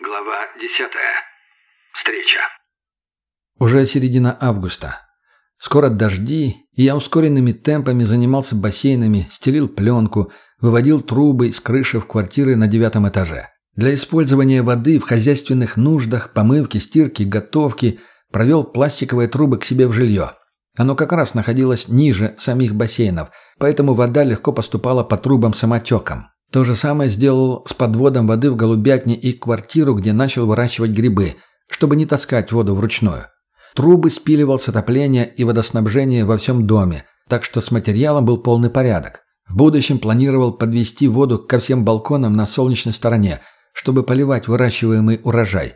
Глава десятая. Встреча. Уже середина августа. Скоро дожди, и я ускоренными темпами занимался бассейнами, стелил пленку, выводил трубы из крыши в квартиры на девятом этаже. Для использования воды в хозяйственных нуждах, помывки, стирки, готовки провел пластиковые трубы к себе в жилье. Оно как раз находилось ниже самих бассейнов, поэтому вода легко поступала по трубам самотеком. То же самое сделал с подводом воды в голубятне и квартиру, где начал выращивать грибы, чтобы не таскать воду вручную. Трубы спиливал с отопления и водоснабжения во всем доме, так что с материалом был полный порядок. В будущем планировал подвести воду ко всем балконам на солнечной стороне, чтобы поливать выращиваемый урожай.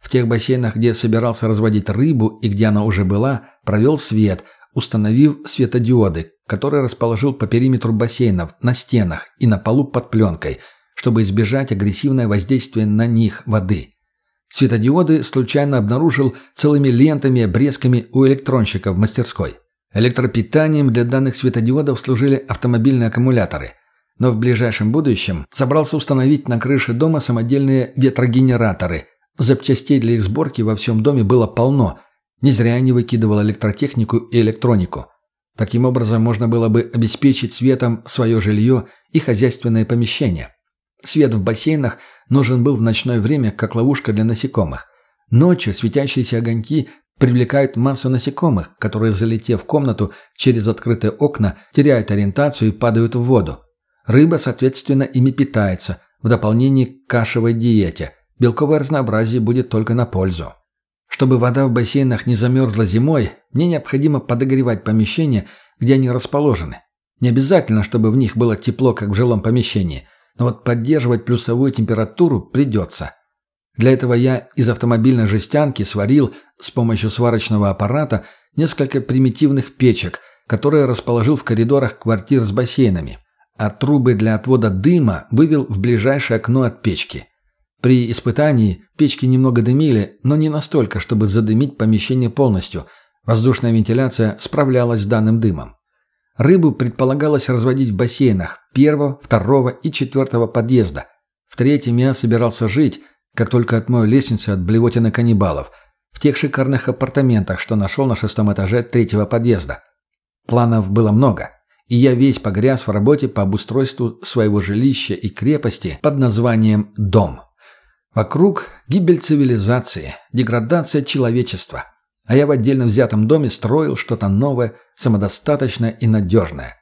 В тех бассейнах, где собирался разводить рыбу и где она уже была, провел свет, установив светодиоды, которые расположил по периметру бассейнов, на стенах и на полу под пленкой, чтобы избежать агрессивное воздействие на них воды. Светодиоды случайно обнаружил целыми лентами и обрезками у электронщика в мастерской. Электропитанием для данных светодиодов служили автомобильные аккумуляторы. Но в ближайшем будущем собрался установить на крыше дома самодельные ветрогенераторы – Запчастей для их сборки во всем доме было полно. Не зря не выкидывал электротехнику и электронику. Таким образом, можно было бы обеспечить светом свое жилье и хозяйственное помещение. Свет в бассейнах нужен был в ночное время, как ловушка для насекомых. Ночью светящиеся огоньки привлекают массу насекомых, которые, залетев в комнату через открытые окна, теряют ориентацию и падают в воду. Рыба, соответственно, ими питается, в дополнение к кашевой диете – белковое разнообразие будет только на пользу. Чтобы вода в бассейнах не замерзла зимой, мне необходимо подогревать помещения, где они расположены. Не обязательно, чтобы в них было тепло, как в жилом помещении, но вот поддерживать плюсовую температуру придется. Для этого я из автомобильной жестянки сварил с помощью сварочного аппарата несколько примитивных печек, которые расположил в коридорах квартир с бассейнами, а трубы для отвода дыма вывел в ближайшее окно от печки – при испытании печки немного дымили, но не настолько, чтобы задымить помещение полностью. Воздушная вентиляция справлялась с данным дымом. Рыбу предполагалось разводить в бассейнах первого, второго и четвертого подъезда. В третьем я собирался жить, как только отмою лестницу от блевотины каннибалов, в тех шикарных апартаментах, что нашел на шестом этаже третьего подъезда. Планов было много, и я весь погряз в работе по обустройству своего жилища и крепости под названием «Дом». Вокруг гибель цивилизации, деградация человечества. А я в отдельно взятом доме строил что-то новое, самодостаточное и надежное.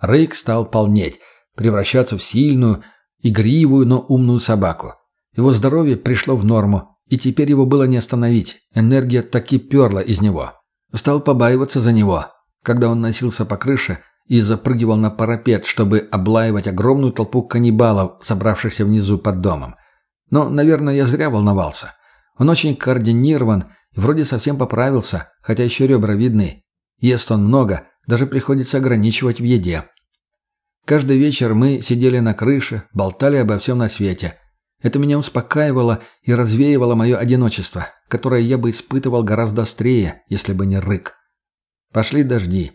Рейк стал полнеть, превращаться в сильную, игривую, но умную собаку. Его здоровье пришло в норму, и теперь его было не остановить. Энергия таки перла из него. Стал побаиваться за него, когда он носился по крыше и запрыгивал на парапет, чтобы облаивать огромную толпу каннибалов, собравшихся внизу под домом. Но, наверное, я зря волновался. Он очень координирован и вроде совсем поправился, хотя еще ребра видны. Ест он много, даже приходится ограничивать в еде. Каждый вечер мы сидели на крыше, болтали обо всем на свете. Это меня успокаивало и развеивало мое одиночество, которое я бы испытывал гораздо острее, если бы не рык. Пошли дожди.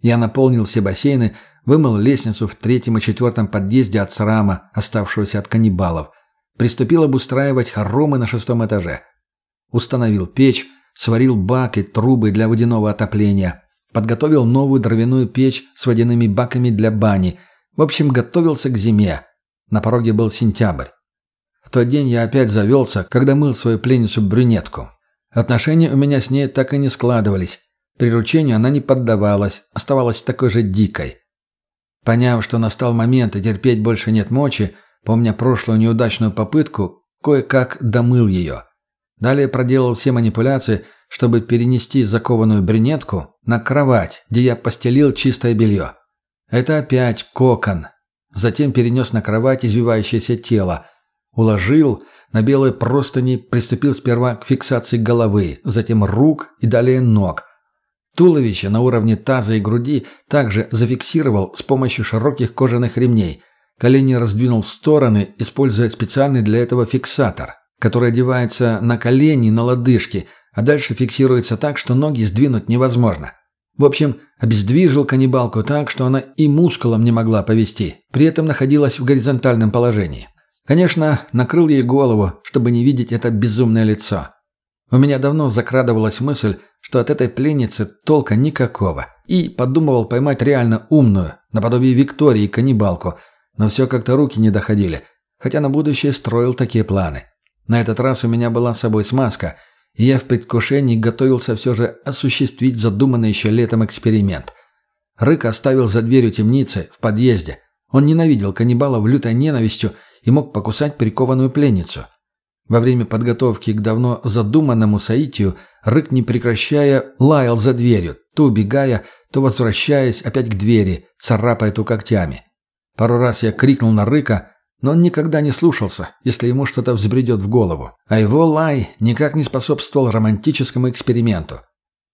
Я наполнил все бассейны, вымыл лестницу в третьем и четвертом подъезде от срама, оставшегося от каннибалов. Приступил обустраивать хоромы на шестом этаже. Установил печь, сварил бак и трубы для водяного отопления. Подготовил новую дровяную печь с водяными баками для бани. В общем, готовился к зиме. На пороге был сентябрь. В тот день я опять завелся, когда мыл свою пленницу-брюнетку. Отношения у меня с ней так и не складывались. Приручению она не поддавалась, оставалась такой же дикой. Поняв, что настал момент и терпеть больше нет мочи, Помня прошлую неудачную попытку, кое-как домыл ее. Далее проделал все манипуляции, чтобы перенести закованную брюнетку на кровать, где я постелил чистое белье. Это опять кокон. Затем перенес на кровать извивающееся тело. Уложил на белые простыни, приступил сперва к фиксации головы, затем рук и далее ног. Туловище на уровне таза и груди также зафиксировал с помощью широких кожаных ремней – Колени раздвинул в стороны, используя специальный для этого фиксатор, который одевается на колени, на лодыжки, а дальше фиксируется так, что ноги сдвинуть невозможно. В общем, обездвижил каннибалку так, что она и мускулом не могла повести, при этом находилась в горизонтальном положении. Конечно, накрыл ей голову, чтобы не видеть это безумное лицо. У меня давно закрадывалась мысль, что от этой пленницы толка никакого, и подумывал поймать реально умную, наподобие Виктории, каннибалку, но все как-то руки не доходили, хотя на будущее строил такие планы. На этот раз у меня была с собой смазка, и я в предвкушении готовился все же осуществить задуманный еще летом эксперимент. Рык оставил за дверью темницы в подъезде. Он ненавидел каннибалов лютой ненавистью и мог покусать прикованную пленницу – во время подготовки к давно задуманному соитию Рык, не прекращая, лаял за дверью, то убегая, то возвращаясь опять к двери, царапая ту когтями. Пару раз я крикнул на Рыка, но он никогда не слушался, если ему что-то взбредет в голову. А его лай никак не способствовал романтическому эксперименту.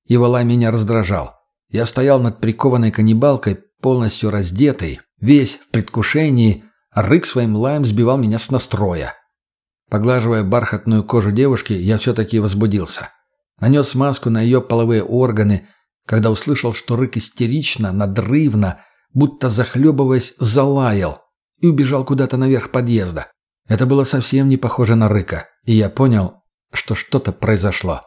Его лай меня раздражал. Я стоял над прикованной каннибалкой, полностью раздетый, весь в предвкушении, а Рык своим лаем сбивал меня с настроя. Поглаживая бархатную кожу девушки, я все-таки возбудился. Нанес маску на ее половые органы, когда услышал, что рык истерично, надрывно, будто захлебываясь, залаял и убежал куда-то наверх подъезда. Это было совсем не похоже на рыка, и я понял, что что-то произошло.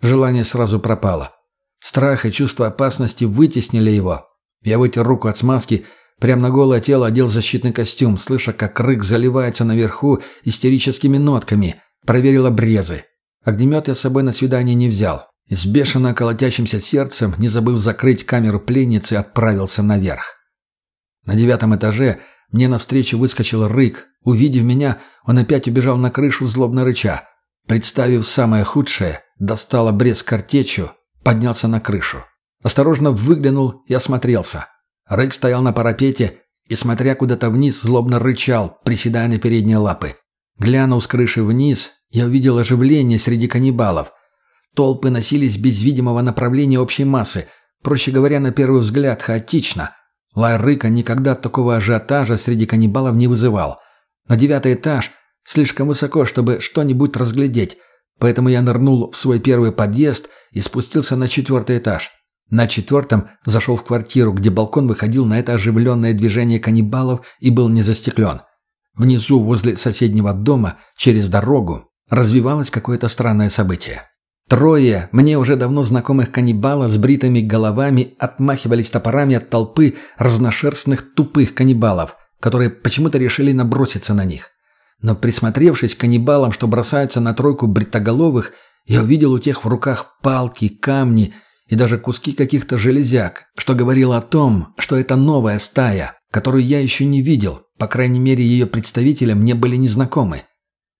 Желание сразу пропало. Страх и чувство опасности вытеснили его. Я вытер руку от смазки Прямо на голое тело одел защитный костюм, слыша, как рык заливается наверху истерическими нотками. Проверил обрезы. Огнемет я с собой на свидание не взял. С бешено колотящимся сердцем, не забыв закрыть камеру пленницы, отправился наверх. На девятом этаже мне навстречу выскочил рык. Увидев меня, он опять убежал на крышу, злобно рыча. Представив самое худшее, достал обрез картечью, поднялся на крышу. Осторожно выглянул и осмотрелся. Рык стоял на парапете и, смотря куда-то вниз, злобно рычал, приседая на передние лапы. Глянув с крыши вниз, я увидел оживление среди каннибалов. Толпы носились без видимого направления общей массы, проще говоря, на первый взгляд, хаотично. Лай Рыка никогда такого ажиотажа среди каннибалов не вызывал. На девятый этаж слишком высоко, чтобы что-нибудь разглядеть, поэтому я нырнул в свой первый подъезд и спустился на четвертый этаж. На четвертом зашел в квартиру, где балкон выходил на это оживленное движение каннибалов и был не застеклен. Внизу, возле соседнего дома, через дорогу, развивалось какое-то странное событие. Трое мне уже давно знакомых каннибалов с бритыми головами отмахивались топорами от толпы разношерстных тупых каннибалов, которые почему-то решили наброситься на них. Но присмотревшись к каннибалам, что бросаются на тройку бритоголовых, я увидел у тех в руках палки, камни и даже куски каких-то железяк, что говорило о том, что это новая стая, которую я еще не видел, по крайней мере ее представители мне были незнакомы.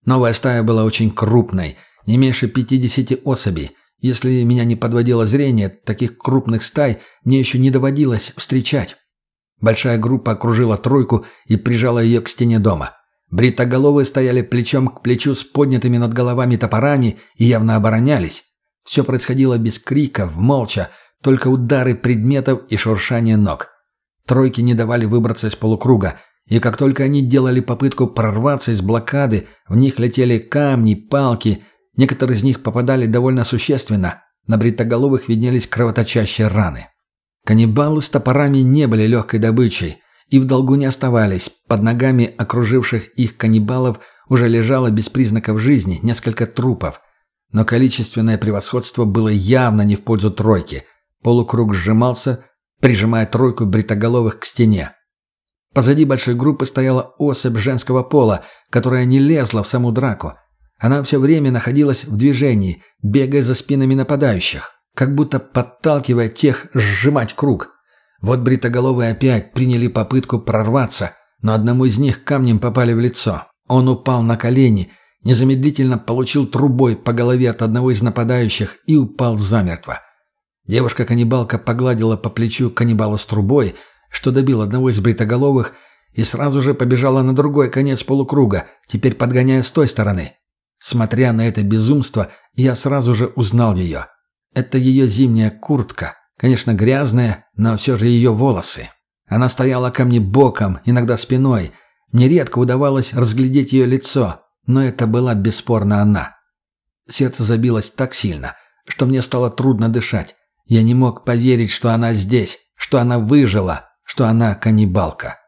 Новая стая была очень крупной, не меньше 50 особей. Если меня не подводило зрение, таких крупных стай мне еще не доводилось встречать. Большая группа окружила тройку и прижала ее к стене дома. Бритоголовые стояли плечом к плечу с поднятыми над головами топорами и явно оборонялись. Все происходило без криков, молча, только удары предметов и шуршание ног. Тройки не давали выбраться из полукруга, и как только они делали попытку прорваться из блокады, в них летели камни, палки, некоторые из них попадали довольно существенно, на бритоголовых виднелись кровоточащие раны. Каннибалы с топорами не были легкой добычей и в долгу не оставались, под ногами окруживших их каннибалов уже лежало без признаков жизни несколько трупов – но количественное превосходство было явно не в пользу тройки. Полукруг сжимался, прижимая тройку бритоголовых к стене. Позади большой группы стояла особь женского пола, которая не лезла в саму драку. Она все время находилась в движении, бегая за спинами нападающих, как будто подталкивая тех сжимать круг. Вот бритоголовые опять приняли попытку прорваться, но одному из них камнем попали в лицо. Он упал на колени – незамедлительно получил трубой по голове от одного из нападающих и упал замертво. Девушка-каннибалка погладила по плечу каннибала с трубой, что добил одного из бритоголовых, и сразу же побежала на другой конец полукруга, теперь подгоняя с той стороны. Смотря на это безумство, я сразу же узнал ее. Это ее зимняя куртка, конечно, грязная, но все же ее волосы. Она стояла ко мне боком, иногда спиной. Мне редко удавалось разглядеть ее лицо, но это была бесспорно она. Сердце забилось так сильно, что мне стало трудно дышать. Я не мог поверить, что она здесь, что она выжила, что она каннибалка.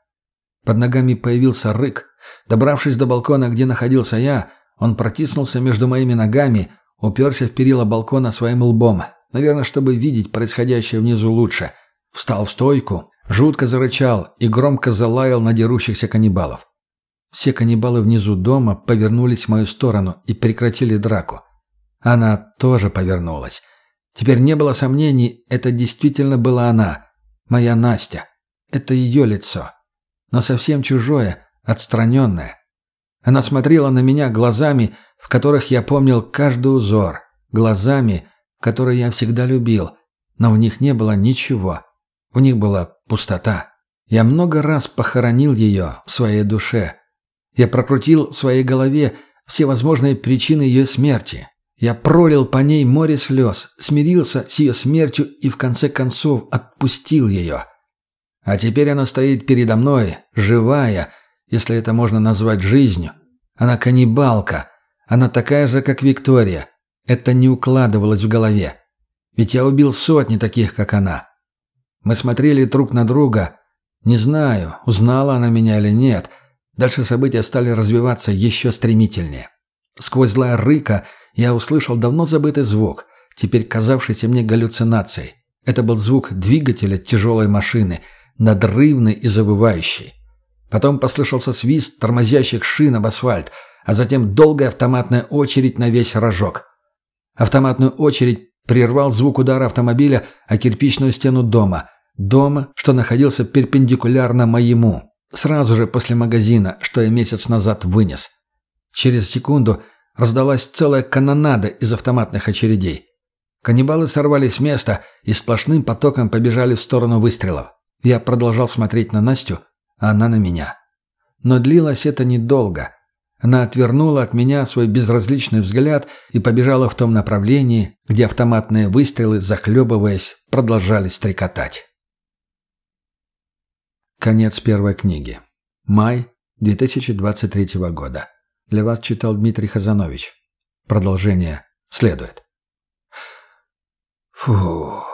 Под ногами появился рык, Добравшись до балкона, где находился я, он протиснулся между моими ногами, уперся в перила балкона своим лбом, наверное, чтобы видеть происходящее внизу лучше. Встал в стойку, жутко зарычал и громко залаял на дерущихся каннибалов. Все каннибалы внизу дома повернулись в мою сторону и прекратили драку. Она тоже повернулась. Теперь не было сомнений, это действительно была она, моя Настя. Это ее лицо. Но совсем чужое, отстраненное. Она смотрела на меня глазами, в которых я помнил каждый узор, глазами, которые я всегда любил, но в них не было ничего. В них была пустота. Я много раз похоронил ее в своей душе. Я прокрутил в своей голове все возможные причины ее смерти. Я пролил по ней море слез, смирился с ее смертью и в конце концов отпустил ее. А теперь она стоит передо мной, живая, если это можно назвать жизнью. Она каннибалка. Она такая же, как Виктория. Это не укладывалось в голове. Ведь я убил сотни таких, как она. Мы смотрели друг на друга. Не знаю, узнала она меня или нет. Дальше события стали развиваться еще стремительнее. Сквозь злая рыка я услышал давно забытый звук, теперь казавшийся мне галлюцинацией. Это был звук двигателя тяжелой машины, надрывный и завывающий. Потом послышался свист тормозящих шин об асфальт, а затем долгая автоматная очередь на весь рожок. Автоматную очередь прервал звук удара автомобиля о кирпичную стену дома. Дома, что находился перпендикулярно моему. Сразу же после магазина, что я месяц назад вынес. Через секунду раздалась целая канонада из автоматных очередей. Каннибалы сорвались с места и сплошным потоком побежали в сторону выстрелов. Я продолжал смотреть на Настю, она на меня. Но длилось это недолго. Она отвернула от меня свой безразличный взгляд и побежала в том направлении, где автоматные выстрелы, захлебываясь, продолжали стрекотать. Конец первой книги. Май 2023 года. Для вас читал Дмитрий Хазанович. Продолжение следует. Фух.